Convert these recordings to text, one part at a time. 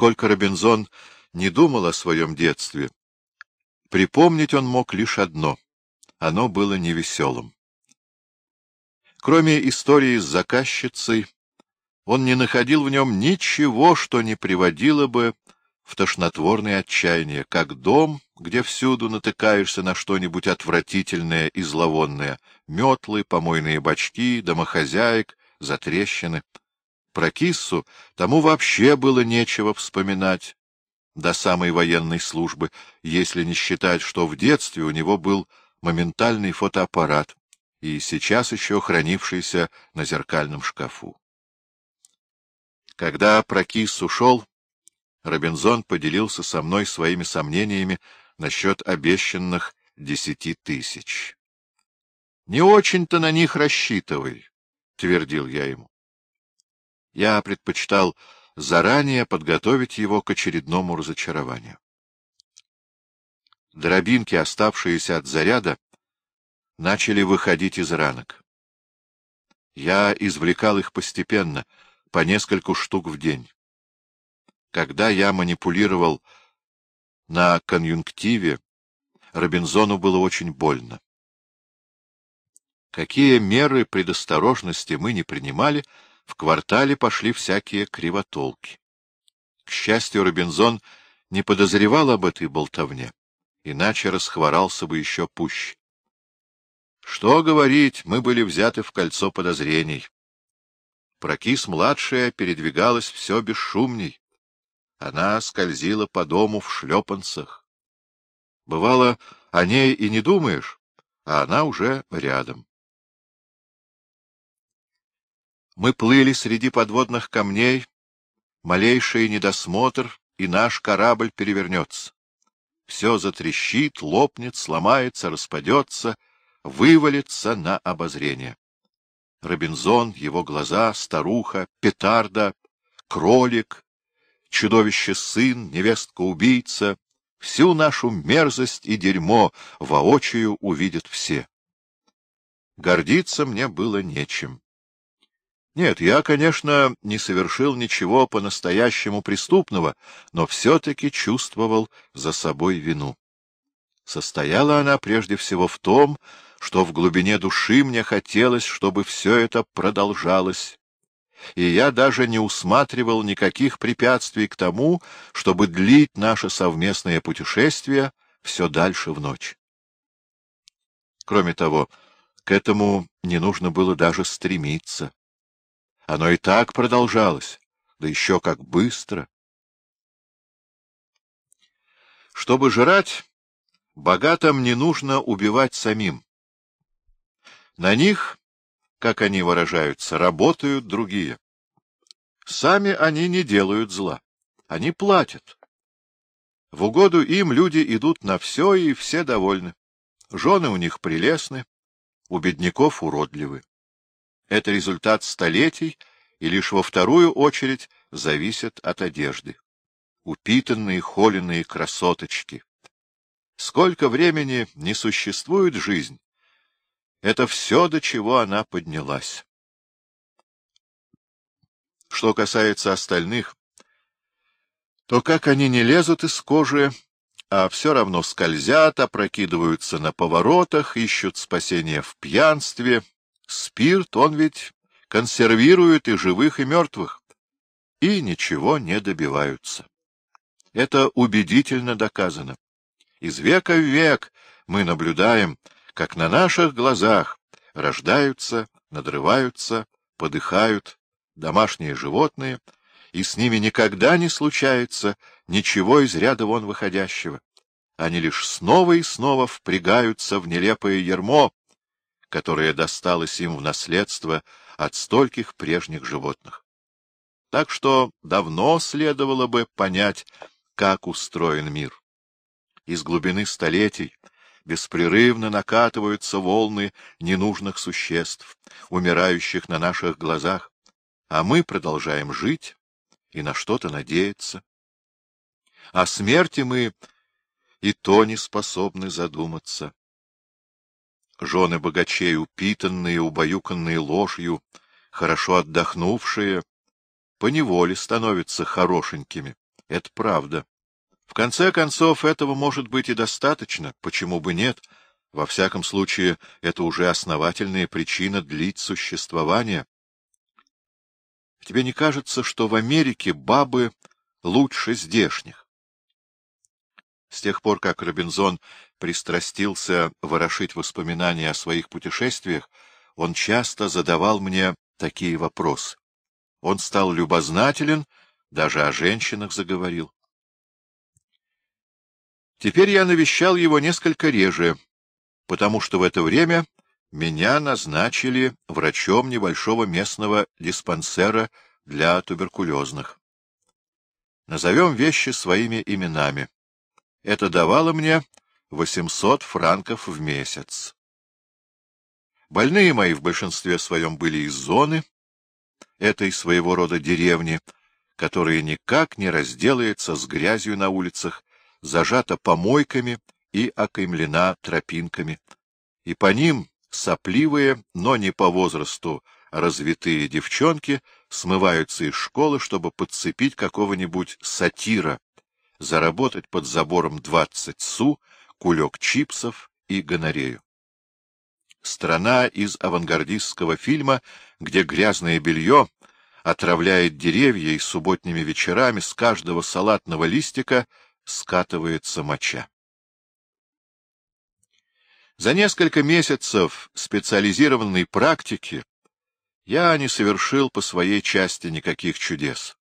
Сколько Робинзон не думал о своем детстве, припомнить он мог лишь одно — оно было невеселым. Кроме истории с заказчицей, он не находил в нем ничего, что не приводило бы в тошнотворное отчаяние, как дом, где всюду натыкаешься на что-нибудь отвратительное и зловонное — метлы, помойные бачки, домохозяек, затрещины. Про Киссу тому вообще было нечего вспоминать до самой военной службы, если не считать, что в детстве у него был моментальный фотоаппарат и сейчас еще хранившийся на зеркальном шкафу. Когда Прокис ушел, Робинзон поделился со мной своими сомнениями насчет обещанных десяти тысяч. — Не очень-то на них рассчитывай, — твердил я ему. Я предпочитал заранее подготовить его к очередному разочарованию. Дробинки, оставшиеся от заряда, начали выходить из ранок. Я извлекал их постепенно, по нескольку штук в день. Когда я манипулировал на конъюнктиве, Робинзону было очень больно. Какие меры предосторожности мы не принимали, в квартале пошли всякие кривотолки. К счастью, Робинзон не подозревал об этой болтовне, иначе расхворался бы еще пуще. Что говорить, мы были взяты в кольцо подозрений. Прокис-младшая передвигалась все бесшумней. Она скользила по дому в шлепанцах. Бывало, о ней и не думаешь, а она уже рядом. Мы плыли среди подводных камней, малейший недосмотр, и наш корабль перевернется. Все затрещит, лопнет, сломается, распадется, вывалится на обозрение. Робинзон, его глаза, старуха, петарда, кролик, чудовище-сын, невестка-убийца, всю нашу мерзость и дерьмо воочию увидят все. Гордиться мне было нечем. Нет, я, конечно, не совершил ничего по-настоящему преступного, но все-таки чувствовал за собой вину. Состояла она прежде всего в том, что в глубине души мне хотелось, чтобы все это продолжалось, и я даже не усматривал никаких препятствий к тому, чтобы длить наше совместное путешествие все дальше в ночь. Кроме того, к этому не нужно было даже стремиться. Оно и так продолжалось, да еще как быстро. Чтобы жрать, богатым не нужно убивать самим. На них как они выражаются, работают другие. Сами они не делают зла, они платят. В угоду им люди идут на все, и все довольны. Жены у них прелестны, у бедняков уродливы. Это результат столетий и лишь во вторую очередь зависит от одежды. Упитанные, холеные красоточки. Сколько времени не существует жизнь, это все, до чего она поднялась. Что касается остальных, то как они не лезут из кожи, а все равно скользят, опрокидываются на поворотах, ищут спасения в пьянстве. Спирт, он ведь консервирует и живых, и мертвых, и ничего не добиваются. Это убедительно доказано. Из века в век мы наблюдаем, как на наших глазах рождаются, надрываются, подыхают домашние животные, и с ними никогда не случается ничего из ряда вон выходящего. Они лишь снова и снова впрягаются в нелепое ермо, которое досталось им в наследство от стольких прежних животных. Так что давно следовало бы понять, как устроен мир. Из глубины столетий беспрерывно накатываются волны ненужных существ, умирающих на наших глазах, а мы продолжаем жить и на что-то надеяться. О смерти мы и то не способны задуматься. Жены богачей, упитанные, убаюканные ложью, хорошо отдохнувшие, поневоле становятся хорошенькими, Это правда. В конце концов, этого может быть и достаточно. Почему бы нет? Во всяком случае, это уже основательная причина длить существование. Тебе не кажется, что в Америке бабы лучше здешних? С тех пор, как Робинзон пристрастился ворошить воспоминания о своих путешествиях, он часто задавал мне такие вопросы. Он стал любознателен, даже о женщинах заговорил. Теперь я навещал его несколько реже, потому что в это время меня назначили врачом небольшого местного диспансера для туберкулезных. Назовем вещи своими именами. Это давало мне 800 франков в месяц. Больные мои в большинстве своем были из зоны, этой своего рода деревни, которая никак не разделается с грязью на улицах, зажата помойками и окаймлена тропинками, и по ним сопливые, но не по возрасту развитые девчонки смываются из школы, чтобы подцепить какого-нибудь сатира, заработать под забором двадцать су, кулек чипсов и гонорею. Страна из авангардистского фильма, где грязное белье отравляет деревья и субботними вечерами с каждого салатного листика скатывается моча. За несколько месяцев специализированной практики я не совершил по своей части никаких чудес.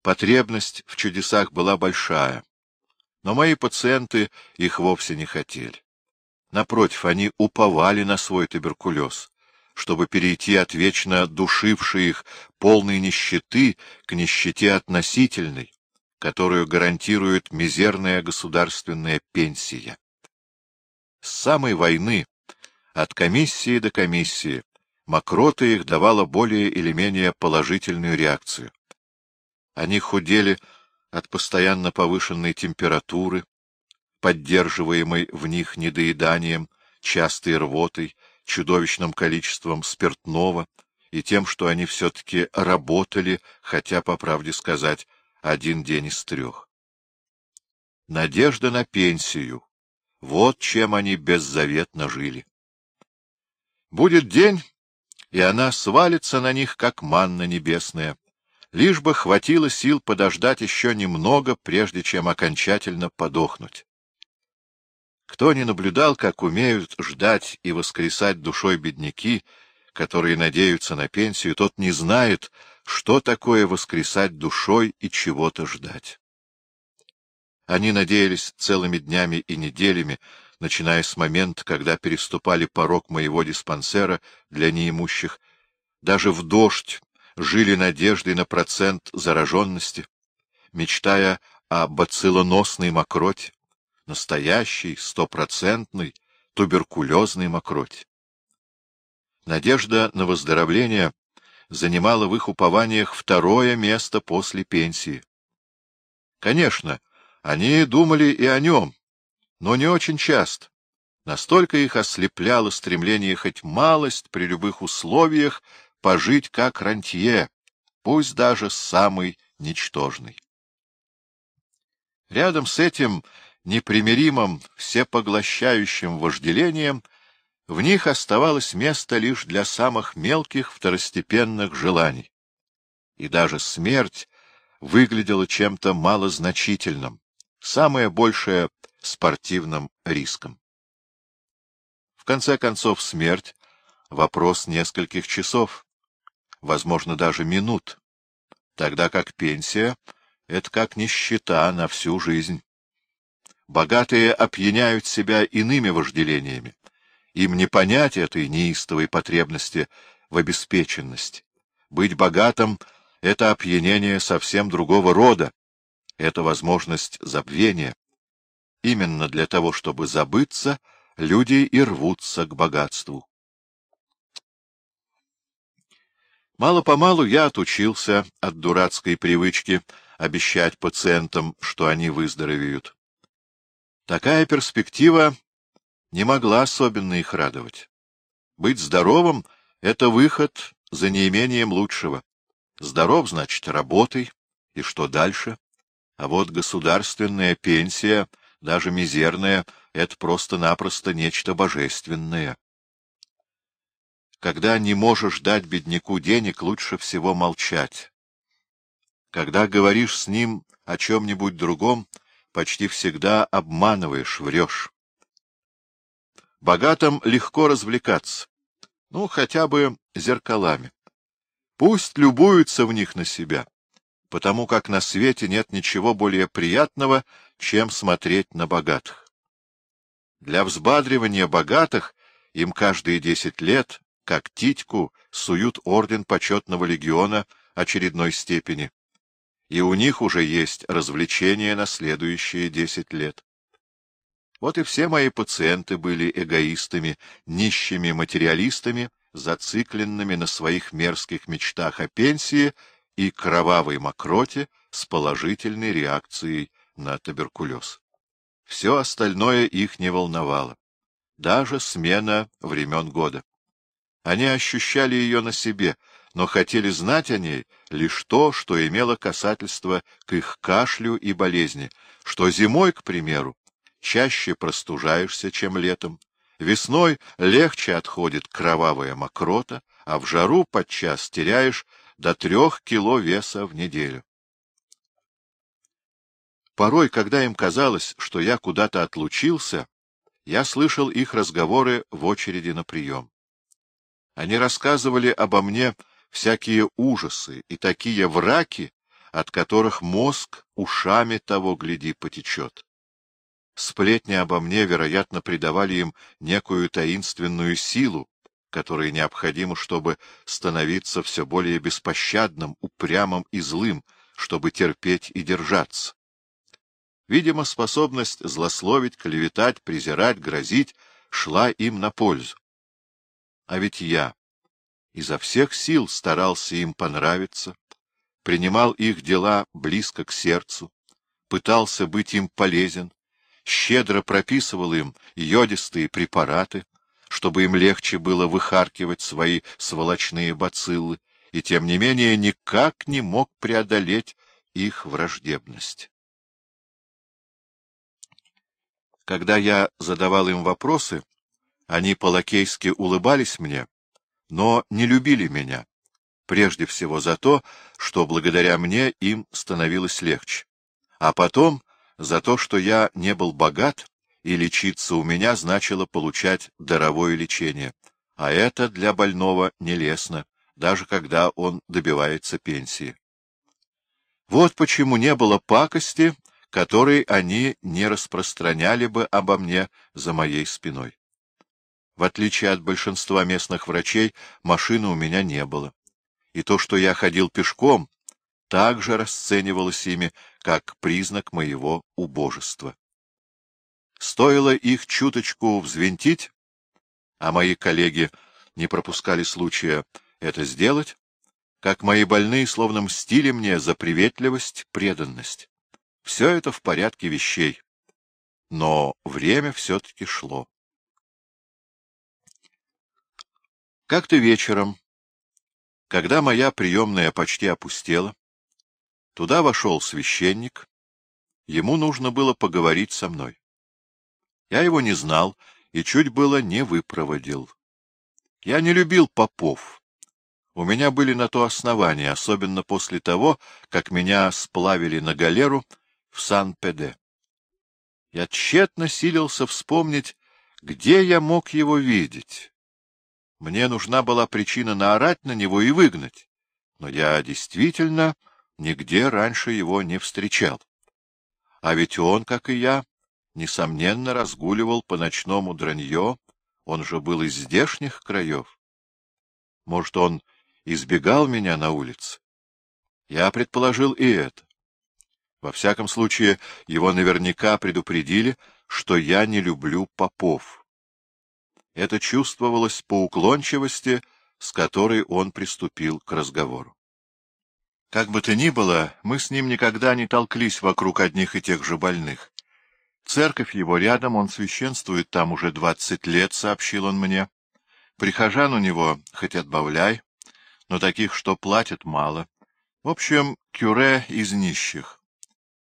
Потребность в чудесах была большая, но мои пациенты их вовсе не хотели. Напротив, они уповали на свой туберкулез, чтобы перейти от вечно душившей их полной нищеты к нищете относительной, которую гарантирует мизерная государственная пенсия. С самой войны, от комиссии до комиссии, мокрота их давала более или менее положительную реакцию. Они худели от постоянно повышенной температуры, поддерживаемой в них недоеданием, частой рвотой, чудовищным количеством спиртного и тем, что они все-таки работали, хотя, по правде сказать, один день из трех. Надежда на пенсию — вот чем они беззаветно жили. Будет день, и она свалится на них, как манна небесная, лишь бы хватило сил подождать еще немного, прежде чем окончательно подохнуть. Кто не наблюдал, как умеют ждать и воскресать душой бедняки, которые надеются на пенсию, тот не знает, что такое воскресать душой и чего-то ждать. Они надеялись целыми днями и неделями, начиная с момента, когда переступали порог моего диспансера для неимущих, даже в дождь жили надеждой на процент зараженности, мечтая о бациллоносной мокроте настоящий, стопроцентный, туберкулезный мокроть. Надежда на выздоровление занимала в их упованиях второе место после пенсии. Конечно, они думали и о нем, но не очень часто. Настолько их ослепляло стремление хоть малость при любых условиях пожить как рантье, пусть даже самый ничтожный. Рядом с этим непримиримым, всепоглощающим вожделением, в них оставалось место лишь для самых мелких второстепенных желаний. И даже смерть выглядела чем-то малозначительным, самое большее — спортивным риском. В конце концов, смерть — вопрос нескольких часов, возможно, даже минут, тогда как пенсия — это как нищета на всю жизнь. Богатые опьяняют себя иными вожделениями. Им не понять этой неистовой потребности в обеспеченности. Быть богатым — это опьянение совсем другого рода, это возможность забвения. Именно для того, чтобы забыться, люди и рвутся к богатству. Мало-помалу я отучился от дурацкой привычки обещать пациентам, что они выздоровеют. Такая перспектива не могла особенно их радовать. Быть здоровым — это выход за неимением лучшего. Здоров, значит, работай. И что дальше? А вот государственная пенсия, даже мизерная, — это просто-напросто нечто божественное. Когда не можешь дать бедняку денег, лучше всего молчать. Когда говоришь с ним о чем-нибудь другом, почти всегда обманываешь, врешь. Богатым легко развлекаться, ну, хотя бы зеркалами. Пусть любуются в них на себя, потому как на свете нет ничего более приятного, чем смотреть на богатых. Для взбадривания богатых им каждые десять лет, как титьку, суют орден почетного легиона очередной степени, и у них уже есть развлечения на следующие десять лет. Вот и все мои пациенты были эгоистами, нищими материалистами, зацикленными на своих мерзких мечтах о пенсии и кровавой мокроте с положительной реакцией на туберкулез. Все остальное их не волновало, даже смена времен года. Они ощущали ее на себе, но хотели знать о ней лишь то, что имело касательство к их кашлю и болезни, что зимой, к примеру, чаще простужаешься, чем летом. Весной легче отходит кровавая мокрота, а в жару подчас теряешь до трех кило веса в неделю. Порой, когда им казалось, что я куда-то отлучился, я слышал их разговоры в очереди на прием. Они рассказывали обо мне всякие ужасы и такие враки, от которых мозг ушами того, гляди, потечет. Сплетни обо мне, вероятно, придавали им некую таинственную силу, которая необходима, чтобы становиться все более беспощадным, упрямым и злым, чтобы терпеть и держаться. Видимо, способность злословить, клеветать, презирать, грозить шла им на пользу. А ведь я изо всех сил старался им понравиться, принимал их дела близко к сердцу, пытался быть им полезен, щедро прописывал им йодистые препараты, чтобы им легче было выхаркивать свои сволочные бациллы, и тем не менее никак не мог преодолеть их враждебность. Когда я задавал им вопросы, они по-лакейски улыбались мне, но не любили меня, прежде всего за то, что благодаря мне им становилось легче, а потом за то, что я не был богат, и лечиться у меня значило получать даровое лечение, а это для больного нелестно, даже когда он добивается пенсии. Вот почему не было пакости, которой они не распространяли бы обо мне за моей спиной. В отличие от большинства местных врачей, машины у меня не было. И то, что я ходил пешком, также расценивалось ими как признак моего убожества. Стоило их чуточку взвинтить, а мои коллеги не пропускали случая это сделать, как мои больные словно мстили мне за приветливость, преданность. Все это в порядке вещей. Но время все-таки шло. Как-то вечером, когда моя приемная почти опустела, Туда вошел священник. Ему нужно было поговорить со мной. Я его не знал и чуть было не выпроводил. Я не любил попов. У меня были на то основания, особенно после того, как меня сплавили на галеру в Сан-Педе. Я тщетно силился вспомнить, где я мог его видеть. Мне нужна была причина наорать на него и выгнать, но я действительно нигде раньше его не встречал. А ведь он, как и я, несомненно, разгуливал по ночному дранье, он же был из здешних краев. Может, он избегал меня на улице? Я предположил и это. Во всяком случае, его наверняка предупредили, что я не люблю попов. Это чувствовалось по уклончивости, с которой он приступил к разговору. Как бы то ни было, мы с ним никогда не толклись вокруг одних и тех же больных. Церковь его рядом, он священствует там уже двадцать лет, сообщил он мне. Прихожан у него хоть отбавляй, но таких, что платят, мало. В общем, кюре из нищих.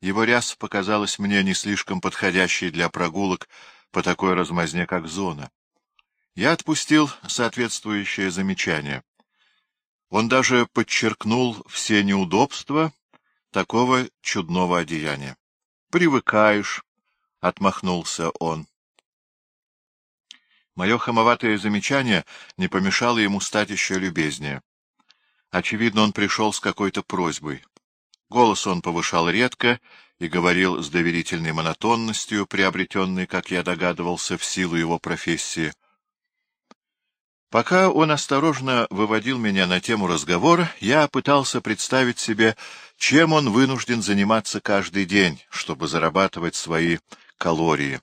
Его ряса показалась мне не слишком подходящей для прогулок по такой размазне, как зона. Я отпустил соответствующее замечание. Он даже подчеркнул все неудобства такого чудного одеяния. — Привыкаешь, — отмахнулся он. Мое хамоватое замечание не помешало ему стать еще любезнее. Очевидно, он пришел с какой-то просьбой. Голос он повышал редко и говорил с доверительной монотонностью, приобретенной, как я догадывался, в силу его профессии. Пока он осторожно выводил меня на тему разговора, я пытался представить себе, чем он вынужден заниматься каждый день, чтобы зарабатывать свои калории.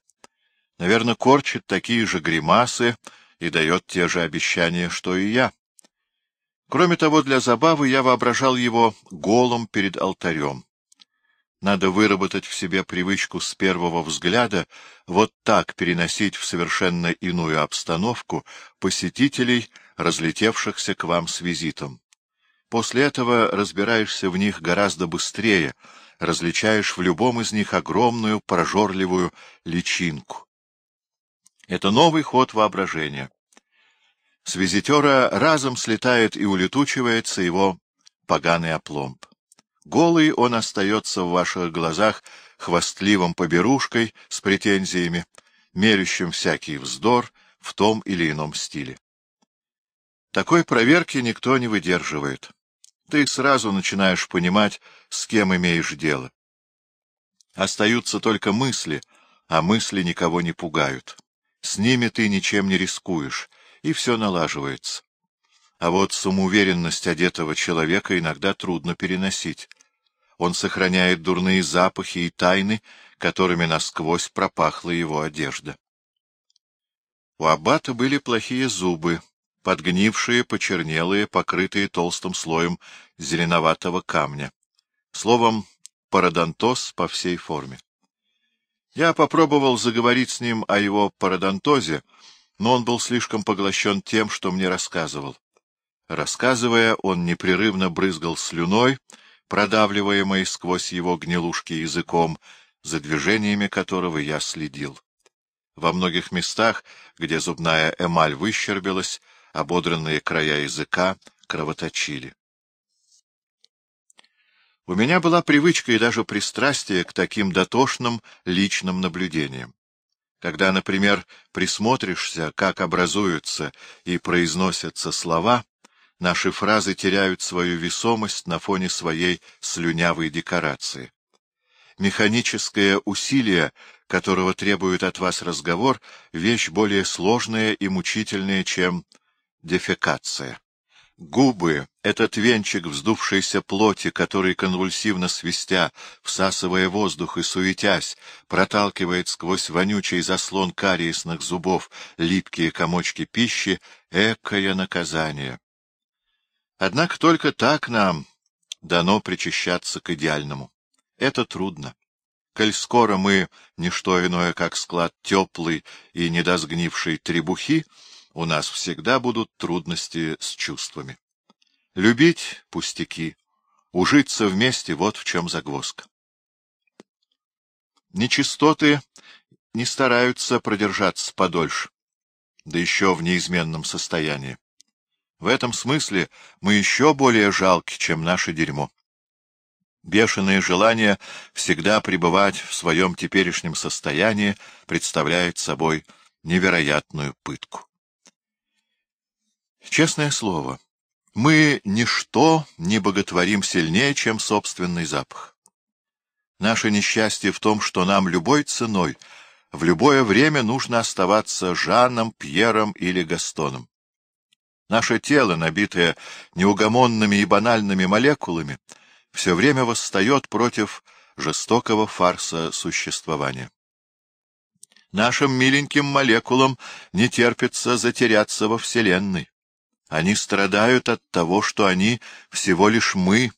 Наверное, корчит такие же гримасы и дает те же обещания, что и я. Кроме того, для забавы я воображал его голым перед алтарем. Надо выработать в себе привычку с первого взгляда вот так переносить в совершенно иную обстановку посетителей, разлетевшихся к вам с визитом. После этого разбираешься в них гораздо быстрее, различаешь в любом из них огромную прожорливую личинку. Это новый ход воображения. С визитера разом слетает и улетучивается его поганый опломб. Голый он остается в ваших глазах хвастливым поберушкой с претензиями, мерящим всякий вздор в том или ином стиле. Такой проверки никто не выдерживает. Ты сразу начинаешь понимать, с кем имеешь дело. Остаются только мысли, а мысли никого не пугают. С ними ты ничем не рискуешь, и все налаживается. А вот самоуверенность одетого человека иногда трудно переносить. Он сохраняет дурные запахи и тайны, которыми насквозь пропахла его одежда. У аббата были плохие зубы, подгнившие, почернелые, покрытые толстым слоем зеленоватого камня. Словом, пародонтоз по всей форме. Я попробовал заговорить с ним о его пародонтозе, но он был слишком поглощен тем, что мне рассказывал. Рассказывая, он непрерывно брызгал слюной, продавливаемой сквозь его гнилушки языком, за движениями которого я следил. Во многих местах, где зубная эмаль выщербилась, ободранные края языка кровоточили. У меня была привычка и даже пристрастие к таким дотошным личным наблюдениям. Когда, например, присмотришься, как образуются и произносятся слова, наши фразы теряют свою весомость на фоне своей слюнявой декорации. Механическое усилие, которого требует от вас разговор, вещь более сложная и мучительная, чем дефекация. Губы, этот венчик вздувшейся плоти, который, конвульсивно свистя, всасывая воздух и суетясь, проталкивает сквозь вонючий заслон кариесных зубов липкие комочки пищи, экое наказание. Однако только так нам дано причащаться к идеальному. Это трудно. Коль скоро мы — не что иное, как склад теплой и недосгнившей требухи, у нас всегда будут трудности с чувствами. Любить — пустяки, ужиться вместе — вот в чем загвоздка. Нечистоты не стараются продержаться подольше, да еще в неизменном состоянии. В этом смысле мы еще более жалки, чем наше дерьмо. Бешеное желание всегда пребывать в своем теперешнем состоянии представляет собой невероятную пытку. Честное слово, мы ничто не боготворим сильнее, чем собственный запах. Наше несчастье в том, что нам любой ценой в любое время нужно оставаться Жаном, Пьером или Гастоном. Наше тело, набитое неугомонными и банальными молекулами, все время восстает против жестокого фарса существования. Нашим миленьким молекулам не терпится затеряться во Вселенной. Они страдают от того, что они всего лишь мы,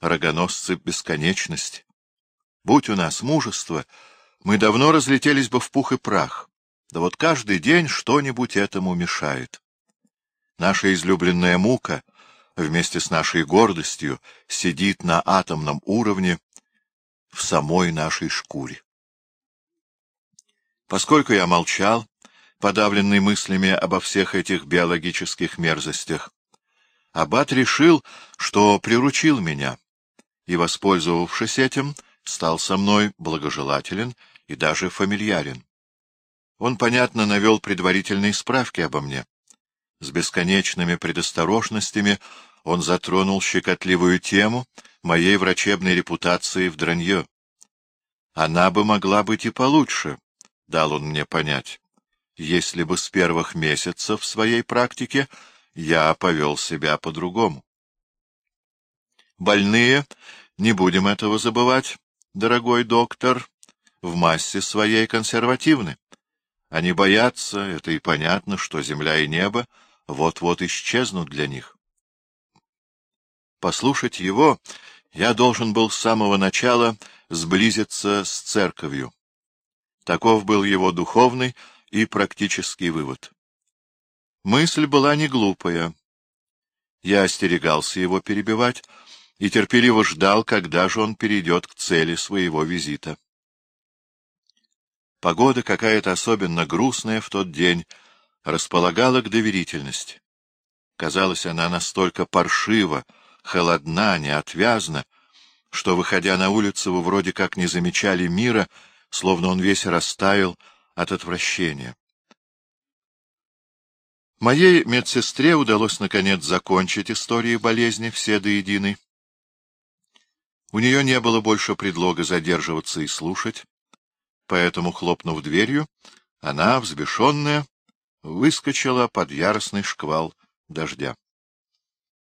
рогоносцы бесконечности. Будь у нас мужество, мы давно разлетелись бы в пух и прах. Да вот каждый день что-нибудь этому мешает. Наша излюбленная мука вместе с нашей гордостью сидит на атомном уровне в самой нашей шкуре. Поскольку я молчал, подавленный мыслями обо всех этих биологических мерзостях, Аббат решил, что приручил меня, и, воспользовавшись этим, стал со мной благожелателен и даже фамильярен. Он, понятно, навел предварительные справки обо мне. С бесконечными предосторожностями он затронул щекотливую тему моей врачебной репутации в Дранье. Она бы могла быть и получше, — дал он мне понять, если бы с первых месяцев своей практики я повел себя по-другому. Больные, не будем этого забывать, дорогой доктор, в массе своей консервативны. Они боятся, это и понятно, что земля и небо вот-вот исчезнут для них. Послушать его я должен был с самого начала сблизиться с церковью. Таков был его духовный и практический вывод. Мысль была не глупая. Я остерегался его перебивать и терпеливо ждал, когда же он перейдет к цели своего визита. Погода какая-то особенно грустная в тот день располагала к доверительности. Казалось, она настолько паршива, холодна, неотвязна, что, выходя на улицу, вы вроде как не замечали мира, словно он весь растаял от отвращения. Моей медсестре удалось, наконец, закончить истории болезни все до единой. У нее не было больше предлога задерживаться и слушать, поэтому, хлопнув дверью, она, взбешенная, выскочила под яростный шквал дождя.